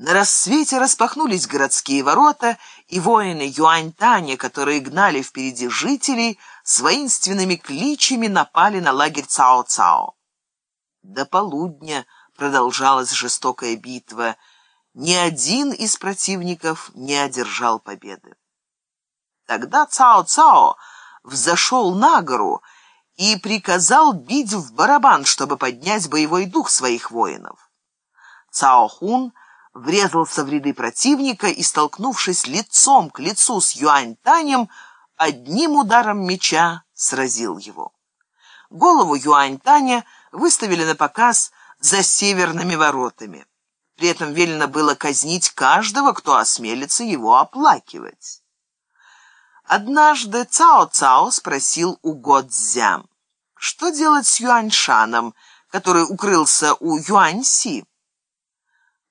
На рассвете распахнулись городские ворота, и воины Юань-Таня, которые гнали впереди жителей, с воинственными кличами напали на лагерь Цао-Цао. До полудня продолжалась жестокая битва. Ни один из противников не одержал победы. Тогда Цао-Цао взошел на гору и приказал бить в барабан, чтобы поднять боевой дух своих воинов. Цао-Хун врезался в ряды противника и, столкнувшись лицом к лицу с Юань-Танем, одним ударом меча сразил его. Голову Юань-Таня выставили на показ за северными воротами. При этом велено было казнить каждого, кто осмелится его оплакивать. Однажды Цао-Цао спросил у Годзя, что делать с Юаньшаном, который укрылся у Юаньси.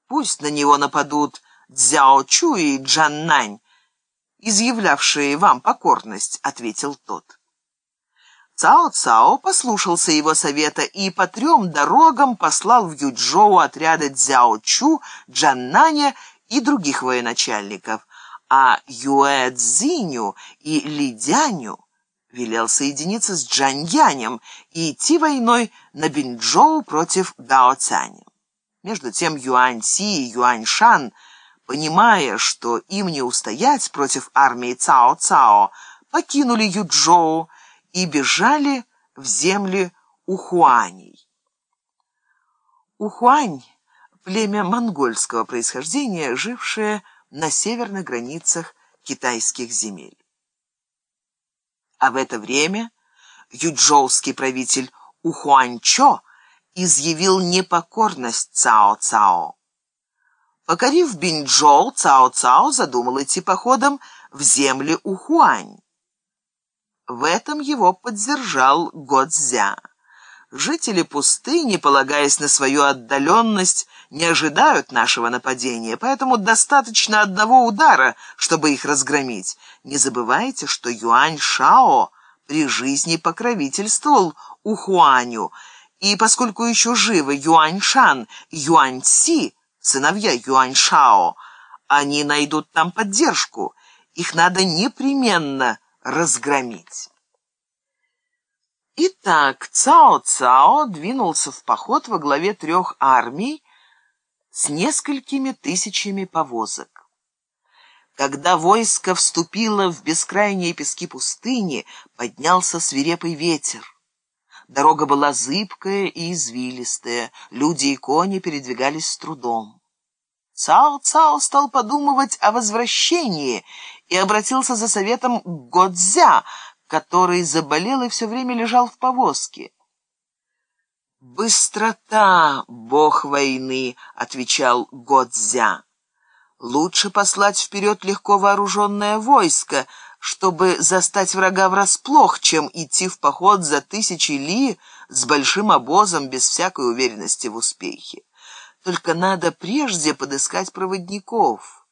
Пусть на него нападут Цзяо Чу и Джаннань, изъявлявшие вам покорность, ответил тот. Цао-Цао послушался его совета и по трем дорогам послал в Юджоу отряды Цзяо Чу, Джаннаня и других военачальников, а Юэ Цзиню и Ли Дяню велел соединиться с Джаньянем и идти войной на Бинчжоу против Гао Цяня. Между тем Юань Си и Юань Шан, понимая, что им не устоять против армии Цао Цао, покинули Юджоу и бежали в земли Ухуаней. Ухуань – племя монгольского происхождения, жившее на северных границах китайских земель. А в это время юджоуский правитель Ухуанчо изъявил непокорность Цао-Цао. Покорив Бинчжоу, Цао-Цао задумал идти походом в земли Ухуань. В этом его поддержал Годзя. Жители пустыни, полагаясь на свою отдаленность, не ожидают нашего нападения, поэтому достаточно одного удара, чтобы их разгромить. Не забывайте, что Юань Шао при жизни покровительствовал Ухуаню, и поскольку еще живы Юань Шан и Юань Си, сыновья Юань Шао, они найдут там поддержку. Их надо непременно разгромить. Итак, Цао-Цао двинулся в поход во главе трех армий с несколькими тысячами повозок. Когда войско вступило в бескрайние пески пустыни, поднялся свирепый ветер. Дорога была зыбкая и извилистая, люди и кони передвигались с трудом. Цао-Цао стал подумывать о возвращении и обратился за советом к Годзя, который заболел и все время лежал в повозке. «Быстрота, бог войны», — отвечал Годзя. «Лучше послать вперед легко вооруженное войско, чтобы застать врага врасплох, чем идти в поход за тысячи ли с большим обозом без всякой уверенности в успехе. Только надо прежде подыскать проводников».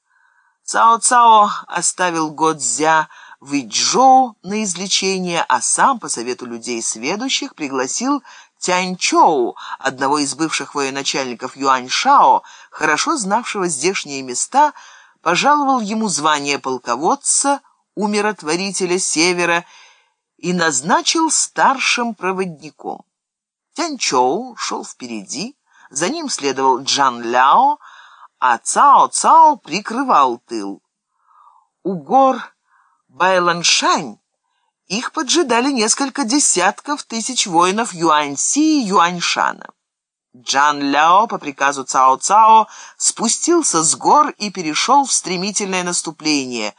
Цао-Цао оставил Годзя в Иджоу на излечение, а сам, по совету людей сведущих, пригласил Тяньчоу, одного из бывших военачальников Юаньшао, хорошо знавшего здешние места, пожаловал ему звание полководца, умиротворителя Севера и назначил старшим проводником. Тяньчоу шел впереди, за ним следовал Джан Ляо, а Цао Цао прикрывал тыл. У гор Байланшань их поджидали несколько десятков тысяч воинов Юаньси и Юаньшана. Джан Ляо по приказу Цао Цао спустился с гор и перешел в стремительное наступление.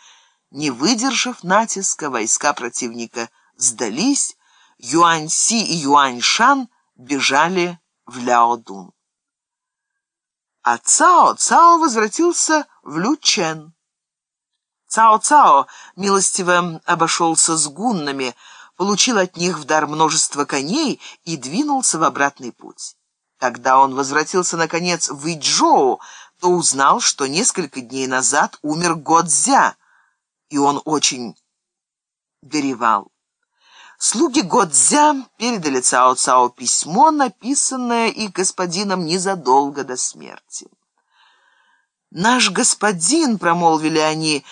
Не выдержав натиска, войска противника сдались, Юаньси и Юаньшан бежали в Ляодун. А Цао Цао возвратился в Лючен. Цао-Цао милостиво обошелся с гуннами, получил от них в дар множество коней и двинулся в обратный путь. Когда он возвратился, наконец, в Иджоу, то узнал, что несколько дней назад умер Годзя, и он очень горевал. Слуги Годзя передали Цао-Цао письмо, написанное и господином незадолго до смерти. «Наш господин», — промолвили они,